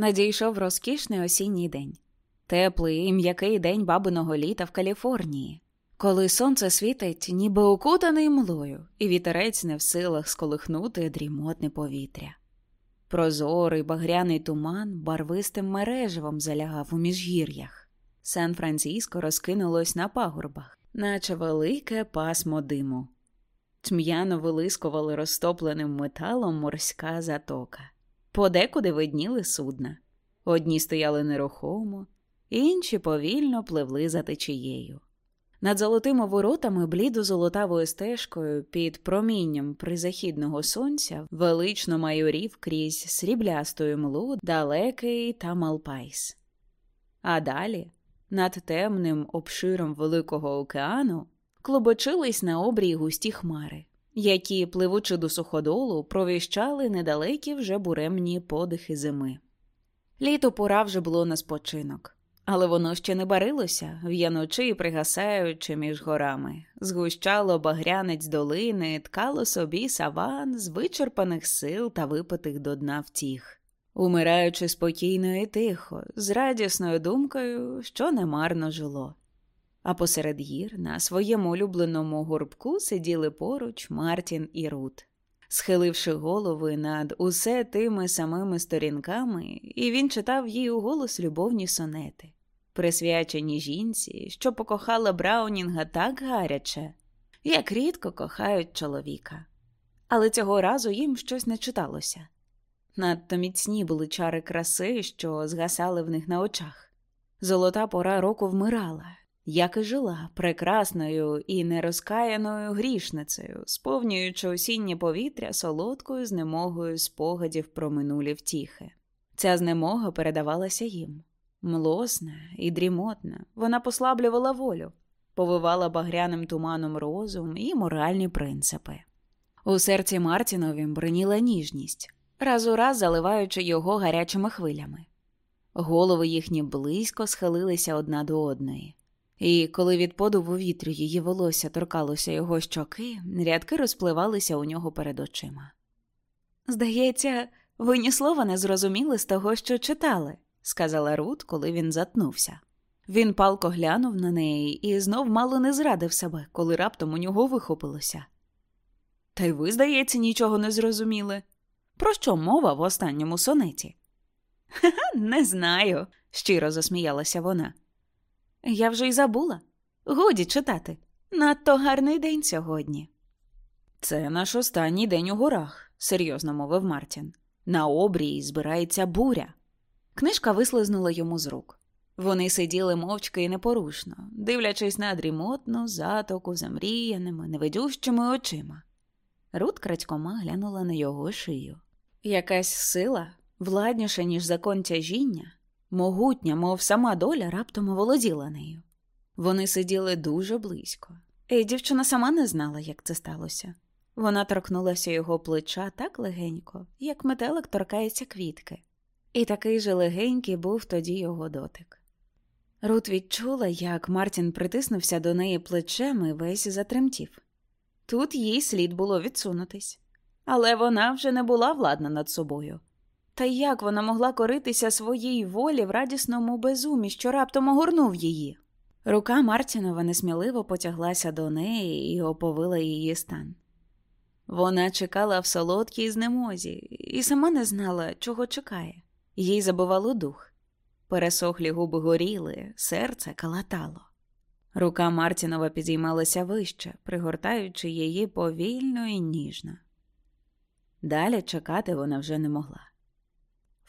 Надійшов розкішний осінній день, теплий і м'який день бабиного літа в Каліфорнії, коли сонце світить, ніби окутаний млою, і вітерець не в силах сколихнути дрімотне повітря. Прозорий багряний туман барвистим мереживом залягав у міжгір'ях. Сан Франциско розкинулось на пагорбах, наче велике пасмо диму. Тьм'яно вилискували розтопленим металом морська затока. Подекуди видніли судна. Одні стояли нерухомо, інші повільно пливли за течією. Над золотими воротами блідо-золотавою стежкою під промінням призахідного сонця велично майорів крізь сріблястою млу далекий Тамалпайс. А далі, над темним обширом Великого океану, клубочились на обрій густі хмари, які, пливучи до суходолу, провіщали недалекі вже буремні подихи зими. Літо пора вже було на спочинок. Але воно ще не барилося, в'яночи пригасаючи між горами, згущало багрянець долини, ткало собі саван з вичерпаних сил та випитих до дна втіх, умираючи спокійно і тихо, з радісною думкою, що немарно жило. А посеред гір на своєму улюбленому горбку сиділи поруч Мартін і Рут. Схиливши голови над усе тими самими сторінками, і він читав їй у голос любовні сонети присвячені жінці, що покохала Браунінга так гаряче, як рідко кохають чоловіка. Але цього разу їм щось не читалося. Надто міцні були чари краси, що згасали в них на очах. Золота пора року вмирала, як і жила, прекрасною і нерозкаяною грішницею, сповнюючи осіннє повітря солодкою знемогою спогадів про минулі втіхи. Ця знемога передавалася їм. Млосна і дрімотна, вона послаблювала волю, повивала багряним туманом розум і моральні принципи. У серці Мартінові бриніла ніжність, раз у раз заливаючи його гарячими хвилями. Голови їхні близько схилилися одна до одної, і коли від подуву вітрю її волосся торкалося його щоки, рядки розпливалися у нього перед очима. Здається, ви ні слова не зрозуміли з того, що читали сказала Рут, коли він затнувся. Він палко глянув на неї і знов мало не зрадив себе, коли раптом у нього вихопилося. Та й ви, здається, нічого не зрозуміли. Про що мова в останньому сонеті? «Ха-ха, Не знаю, щиро засміялася вона. Я вже й забула. Годі читати. Надто гарний день сьогодні. Це наш останній день у горах, серйозно мовив Мартін. На обрії збирається буря. Книжка вислизнула йому з рук. Вони сиділи мовчки і непорушно, дивлячись на дрімотну затоку замріяними, невидющими очима. Рут крадькома глянула на його шию. Якась сила, владніша, ніж закон тяжіння, могутня, мов сама доля, раптом оволоділа нею. Вони сиділи дуже близько, і дівчина сама не знала, як це сталося. Вона торкнулася його плеча так легенько, як метелик торкається квітки. І такий же легенький був тоді його дотик. Рут відчула, як Мартін притиснувся до неї плечем і весь затремтів. Тут їй слід було відсунутись, але вона вже не була владна над собою. Та як вона могла коритися своїй волі в радісному безумі, що раптом огорнув її? Рука Мартінова несміливо потяглася до неї і оповила її стан. Вона чекала в солодкій знемозі і сама не знала, чого чекає. Їй забивало дух. Пересохлі губи горіли, серце калатало. Рука Мартінова підіймалася вище, пригортаючи її повільно і ніжно. Далі чекати вона вже не могла.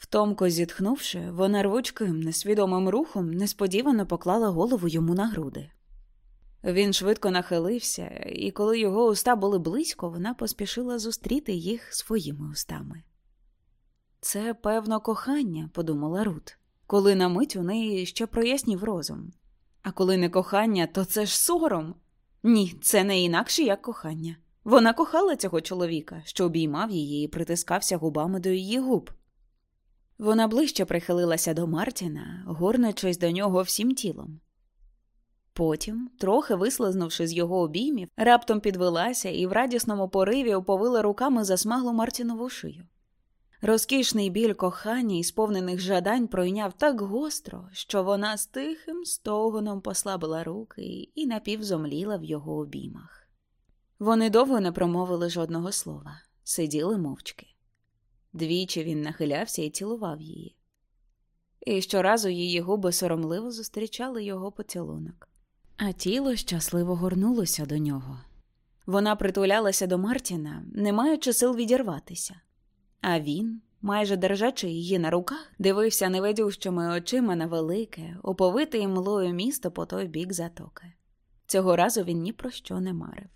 Втомко зітхнувши, вона рвучким, несвідомим рухом несподівано поклала голову йому на груди. Він швидко нахилився, і коли його уста були близько, вона поспішила зустріти їх своїми устами. Це, певно, кохання, подумала Рут. коли на мить у неї ще прояснів розум. А коли не кохання, то це ж сором. Ні, це не інакше, як кохання. Вона кохала цього чоловіка, що обіймав її і притискався губами до її губ. Вона ближче прихилилася до Мартіна, горничись до нього всім тілом. Потім, трохи вислизнувши з його обіймів, раптом підвелася і в радісному пориві оповила руками засмаглу Мартінову шию. Розкішний біль кохання і сповнених жадань пройняв так гостро, що вона з тихим стогоном послабила руки і напівзомліла в його обіймах. Вони довго не промовили жодного слова, сиділи мовчки. Двічі він нахилявся і цілував її. І щоразу її губи соромливо зустрічали його поцілунок, а тіло щасливо горнулося до нього. Вона притулялася до Мартіна, не маючи сил відірватися. А він, майже держачи її на руках, дивився невидющими очима на велике, оповите імлою місто по той бік затоки. Цього разу він ні про що не марив.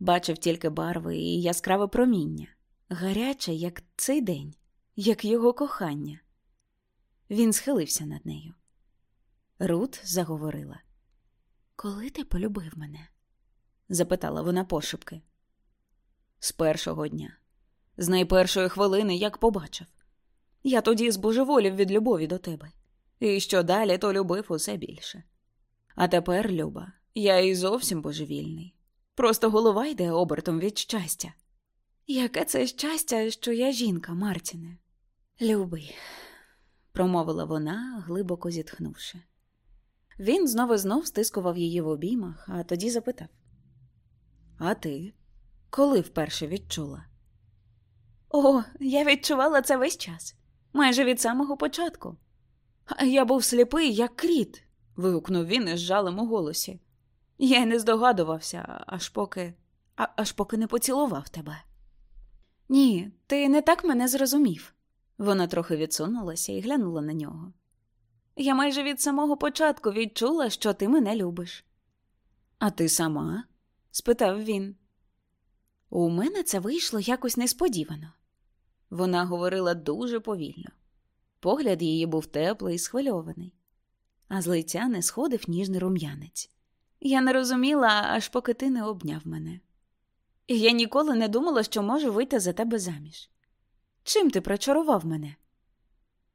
Бачив тільки барви і яскраве проміння, гаряче, як цей день, як його кохання. Він схилився над нею. Рут заговорила. Коли ти полюбив мене? запитала вона пошепки. З першого дня з найпершої хвилини як побачив. Я тоді збожеволів від любові до тебе, і що далі, то любив усе більше. А тепер, Люба, я і зовсім божевільний. Просто голова йде обертом від щастя. Яке це щастя, що я жінка, Мартіне? Любий, промовила вона, глибоко зітхнувши. Він знову знов стискував її в обіймах, а тоді запитав: А ти коли вперше відчула? О, я відчувала це весь час, майже від самого початку. Я був сліпий, як кріт, вигукнув він із жалем у голосі. Я й не здогадувався, аж поки а, аж поки не поцілував тебе. Ні, ти не так мене зрозумів. Вона трохи відсунулася і глянула на нього. Я майже від самого початку відчула, що ти мене любиш. А ти сама? спитав він. У мене це вийшло якось несподівано. Вона говорила дуже повільно. Погляд її був теплий і схвильований, а з лиця не сходив ніжний рум'янець. Я не розуміла, аж поки ти не обняв мене. Я ніколи не думала, що можу вийти за тебе заміж. Чим ти прочарував мене?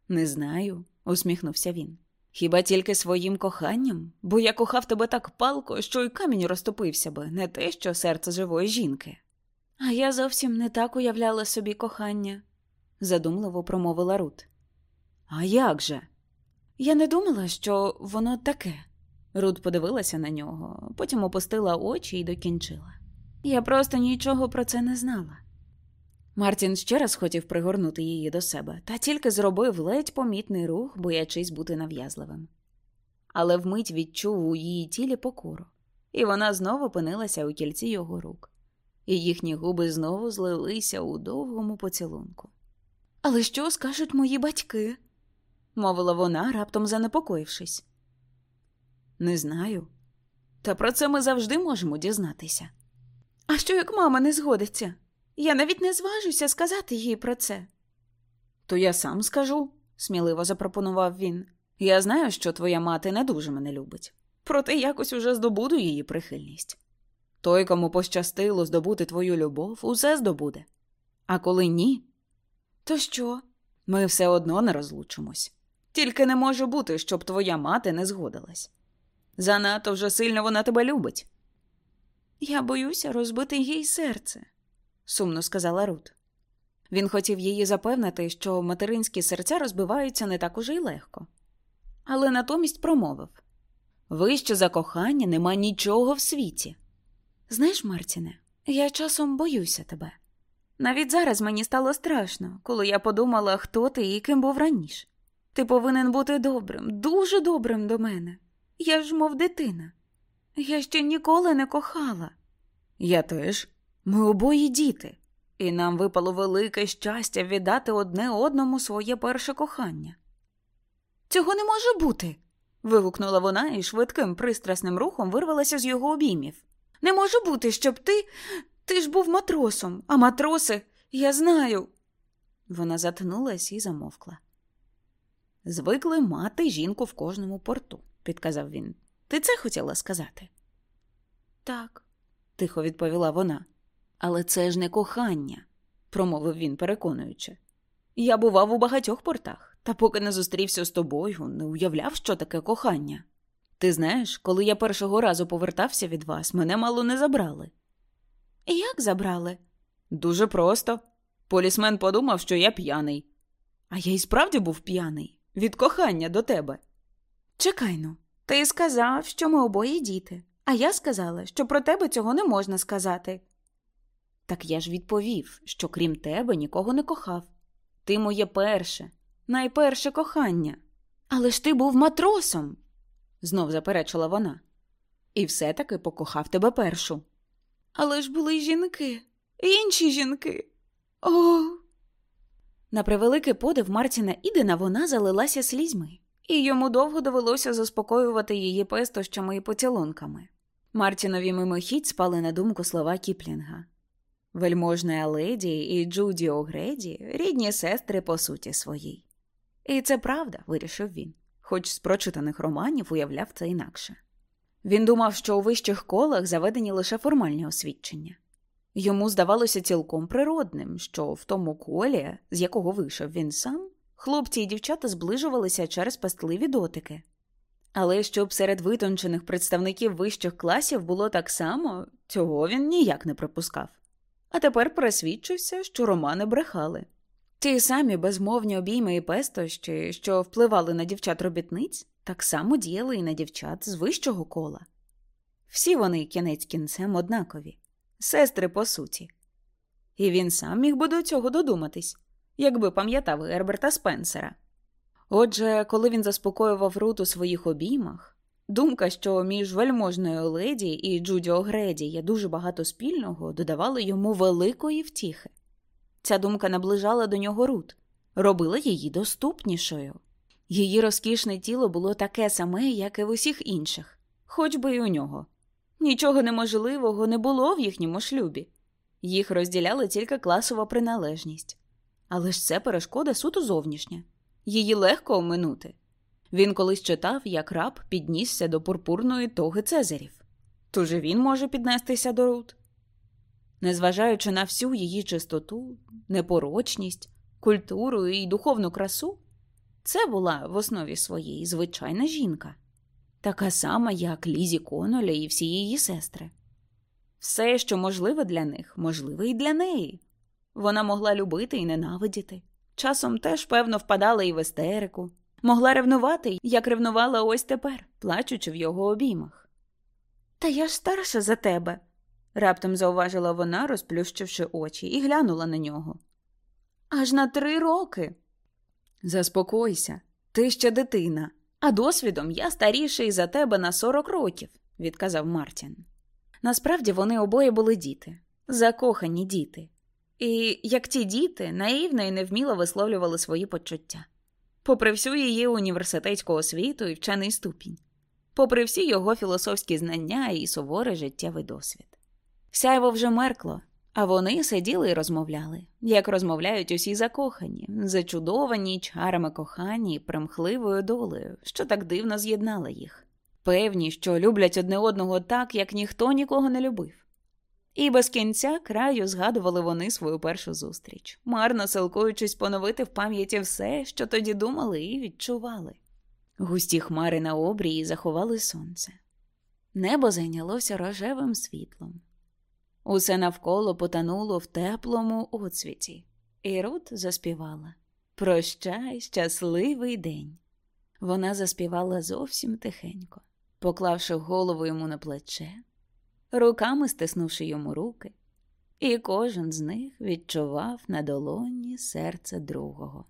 Не знаю, усміхнувся він. Хіба тільки своїм коханням, бо я кохав тебе так палко, що й камінь розтопився би, не те, що серце живої жінки. А я зовсім не так уявляла собі кохання, задумливо промовила Рут. А як же? Я не думала, що воно таке. Рут подивилася на нього, потім опустила очі і докінчила. Я просто нічого про це не знала. Мартін ще раз хотів пригорнути її до себе, та тільки зробив ледь помітний рух, боячись бути нав'язливим. Але вмить відчув у її тілі покору, і вона знову опинилася у кільці його рук, і їхні губи знову злилися у довгому поцілунку. Але що скажуть мої батьки? мовила вона, раптом занепокоївшись. Не знаю. Та про це ми завжди можемо дізнатися. А що як мама не згодиться? Я навіть не зважуся сказати їй про це. То я сам скажу, сміливо запропонував він. Я знаю, що твоя мати не дуже мене любить, проте якось уже здобуду її прихильність. Той, кому пощастило здобути твою любов, усе здобуде. А коли ні, то що? Ми все одно не розлучимось. Тільки не може бути, щоб твоя мати не згодилась. Занадто вже сильно вона тебе любить. Я боюся розбити їй серце, сумно сказала Рут. Він хотів її запевнити, що материнські серця розбиваються не так уже й легко, але натомість промовив вище за кохання нема нічого в світі. Знаєш, Мартіне, я часом боюся тебе. Навіть зараз мені стало страшно, коли я подумала, хто ти і ким був раніше. Ти повинен бути добрим, дуже добрим до мене. Я ж, мов дитина. Я ще ніколи не кохала. Я теж. Ми обоє діти, і нам випало велике щастя віддати одне одному своє перше кохання. Цього не може бути. вигукнула вона і швидким пристрасним рухом вирвалася з його обіймів. Не може бути, щоб ти. Ти ж був матросом, а матроси, я знаю. Вона затнулась і замовкла. Звикли мати жінку в кожному порту, підказав він. Ти це хотіла сказати? Так, тихо відповіла вона. Але це ж не кохання, промовив він, переконуючи. Я бував у багатьох портах, та поки не зустрівся з тобою, не уявляв, що таке кохання. Ти знаєш, коли я першого разу повертався від вас, мене мало не забрали. Як забрали? Дуже просто. Полісмен подумав, що я п'яний. А я й справді був п'яний від кохання до тебе. Чекай ну, ти сказав, що ми обоє діти, а я сказала, що про тебе цього не можна сказати. Так я ж відповів, що крім тебе нікого не кохав. Ти моє перше, найперше кохання. Але ж ти був матросом, знов заперечила вона. І все таки покохав тебе першу. Але ж були й жінки, інші жінки. О. На превеликий подив Мартіна Ідена вона залилася слізьми, і йому довго довелося заспокоювати її пестощами і поцілунками. Мартінові мимохідь спали на думку слова Кіплінга. Вельможна леді і Джуді Огреді рідні сестри по суті своїй. І це правда, вирішив він, хоч з прочитаних романів уявляв це інакше. Він думав, що у вищих колах заведені лише формальні освідчення. Йому здавалося цілком природним, що в тому колі, з якого вийшов він сам, хлопці і дівчата зближувалися через пастливі дотики. Але щоб серед витончених представників вищих класів було так само, цього він ніяк не припускав. А тепер пересвідчився, що романи брехали. Ті самі безмовні обійми і пестощі, що впливали на дівчат робітниць, так само діяли і на дівчат з вищого кола. Всі вони кінець кінцем однакові, сестри по суті. І він сам міг би до цього додуматись, якби пам'ятав Герберта Спенсера. Отже, коли він заспокоював Рут у своїх обіймах, думка, що між вельможною леді і Джуді Огреді є дуже багато спільного, додавала йому великої втіхи. Ця думка наближала до нього Рут, робила її доступнішою. Її розкішне тіло було таке саме, як і в усіх інших, хоч би й у нього. Нічого неможливого не було в їхньому шлюбі. Їх розділяла тільки класова приналежність. Але ж це перешкода суто зовнішня. Її легко оминути. Він колись читав, як раб піднісся до пурпурної тоги Цезарів. Тож він може піднестися до Рут. Незважаючи на всю її чистоту, непорочність, культуру і духовну красу, це була в основі своєї звичайна жінка, така сама, як Лізі Коноля і всі її сестри. Все, що можливе для них, можливе і для неї. Вона могла любити і ненавидіти. Часом теж, певно, впадала і в істерику, могла ревнувати, як ревнувала ось тепер, плачучи в його обіймах. Та я ж старша за тебе, раптом зауважила вона, розплющивши очі, і глянула на нього. Аж на три роки. Заспокойся, ти ще дитина, а досвідом я старіший за тебе на сорок років, відказав Мартін. Насправді вони обоє були діти, закохані діти. І, як ті діти, наївно і невміло висловлювали свої почуття, попри всю її університетську освіту і вчений ступінь, попри всі його філософські знання і суворий життєвий досвід. Сяйво вже меркло, а вони сиділи і розмовляли, як розмовляють усі закохані, зачудовані чарами кохання і примхливою долею, що так дивно з'єднала їх, певні, що люблять одне одного так, як ніхто нікого не любив. І без кінця краю згадували вони свою першу зустріч, марно силкуючись поновити в пам'яті все, що тоді думали і відчували. Густі хмари на обрії заховали сонце. Небо зайнялося рожевим світлом. Усе навколо потонуло в теплому оцвіті, і Рут заспівала Прощай, щасливий день. Вона заспівала зовсім тихенько, поклавши голову йому на плече руками стиснувши йому руки, і кожен з них відчував на долоні серце другого.